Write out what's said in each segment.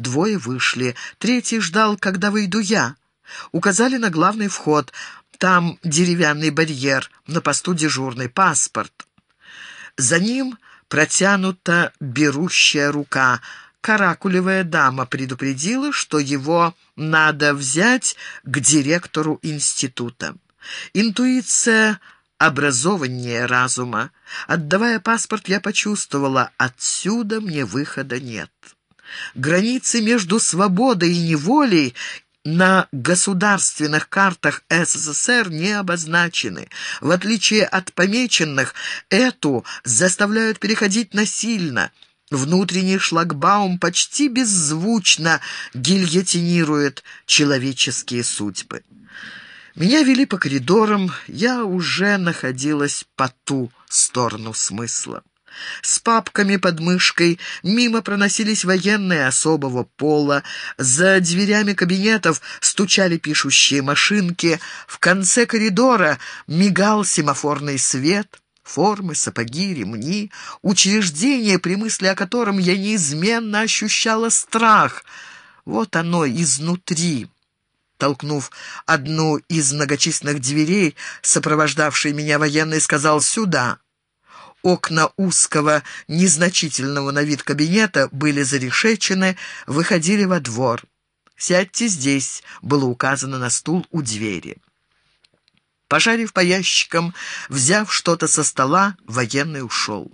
Двое вышли, третий ждал, когда выйду я. Указали на главный вход. Там деревянный барьер, на посту дежурный паспорт. За ним протянута берущая рука. Каракулевая дама предупредила, что его надо взять к директору института. Интуиция образованнее разума. Отдавая паспорт, я почувствовала, отсюда мне выхода нет. Границы между свободой и неволей на государственных картах СССР не обозначены. В отличие от помеченных, эту заставляют переходить насильно. Внутренний шлагбаум почти беззвучно гильотинирует человеческие судьбы. Меня вели по коридорам, я уже находилась по ту сторону смысла. С папками под мышкой мимо проносились военные особого пола, за дверями кабинетов стучали пишущие машинки, в конце коридора мигал семафорный свет, формы, сапоги, ремни, учреждение, при мысли о котором я неизменно ощущала страх. Вот оно изнутри. Толкнув одну из многочисленных дверей, сопровождавший меня военный сказал «сюда». Окна узкого, незначительного на вид кабинета были зарешечены, выходили во двор. «Сядьте здесь», — было указано на стул у двери. Пожарив по ящикам, взяв что-то со стола, военный ушел.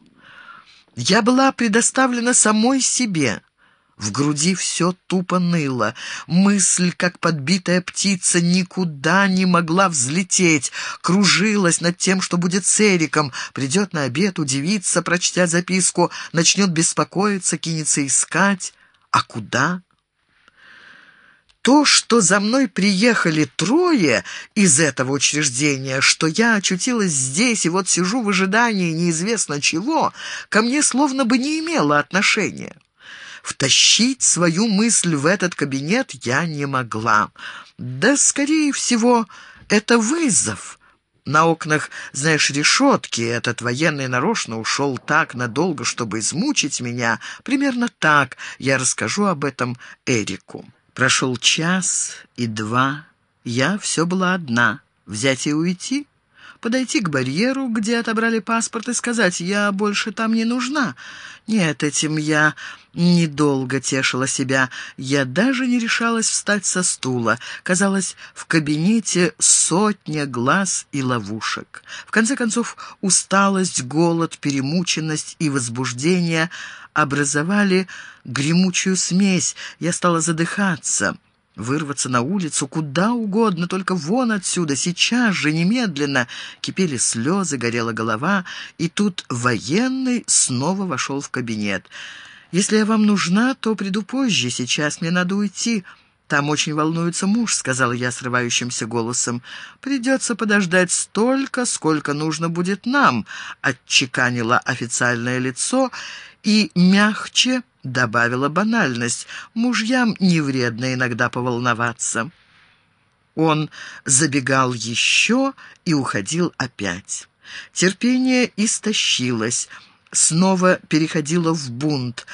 Я была предоставлена самой себе. В груди все тупо ныло. Мысль, как подбитая птица, никуда не могла взлететь. Кружилась над тем, что будет с Эриком. Придет на обед, удивится, прочтя записку, начнет беспокоиться, кинется искать. А куда? То, что за мной приехали трое из этого учреждения, что я очутилась здесь и вот сижу в ожидании неизвестно чего, ко мне словно бы не имело отношения. Втащить свою мысль в этот кабинет я не могла. Да, скорее всего, это вызов. На окнах, знаешь, решетки. Этот военный нарочно ушел так надолго, чтобы измучить меня. Примерно так я расскажу об этом Эрику. Прошел час и два. Я все была одна. Взять и уйти? подойти к барьеру, где отобрали паспорт, и сказать «я больше там не нужна». Нет, этим я недолго тешила себя. Я даже не решалась встать со стула. Казалось, в кабинете сотня глаз и ловушек. В конце концов, усталость, голод, перемученность и возбуждение образовали гремучую смесь. Я стала задыхаться. Вырваться на улицу куда угодно, только вон отсюда, сейчас же, немедленно. Кипели слезы, горела голова, и тут военный снова вошел в кабинет. «Если я вам нужна, то приду позже, сейчас мне надо уйти». «Там очень волнуется муж», — сказал я срывающимся голосом. «Придется подождать столько, сколько нужно будет нам», — отчеканило официальное лицо и мягче добавила банальность. Мужьям не вредно иногда поволноваться. Он забегал еще и уходил опять. Терпение истощилось, снова переходило в бунт.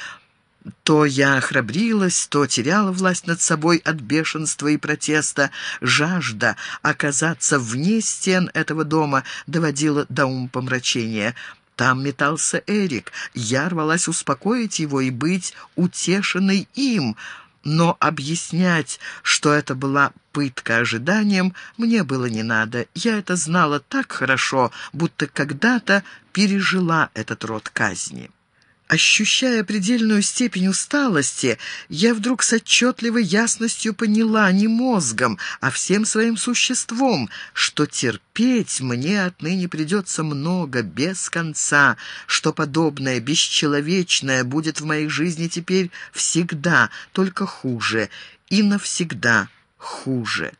То я храбрилась, то теряла власть над собой от бешенства и протеста. Жажда оказаться вне стен этого дома доводила до умопомрачения. Там метался Эрик. Я рвалась успокоить его и быть утешенной им, но объяснять, что это была пытка ожиданием, мне было не надо. Я это знала так хорошо, будто когда-то пережила этот род казни. Ощущая предельную степень усталости, я вдруг с отчетливой ясностью поняла не мозгом, а всем своим существом, что терпеть мне отныне придется много, без конца, что подобное, бесчеловечное будет в моей жизни теперь всегда, только хуже, и навсегда хуже.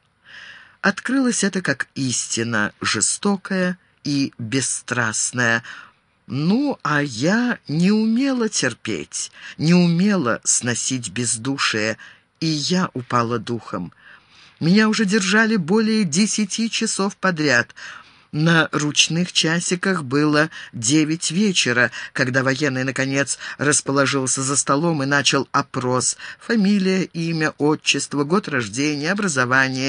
Открылось это как истина, жестокая и бесстрастная, ну, а я не умела терпеть, не умела сносить бездушие, и я упала духом. Меня уже держали более десяти часов подряд. На ручных часиках было девять вечера, когда военный, наконец, расположился за столом и начал опрос. Фамилия, имя, отчество, год рождения, образование,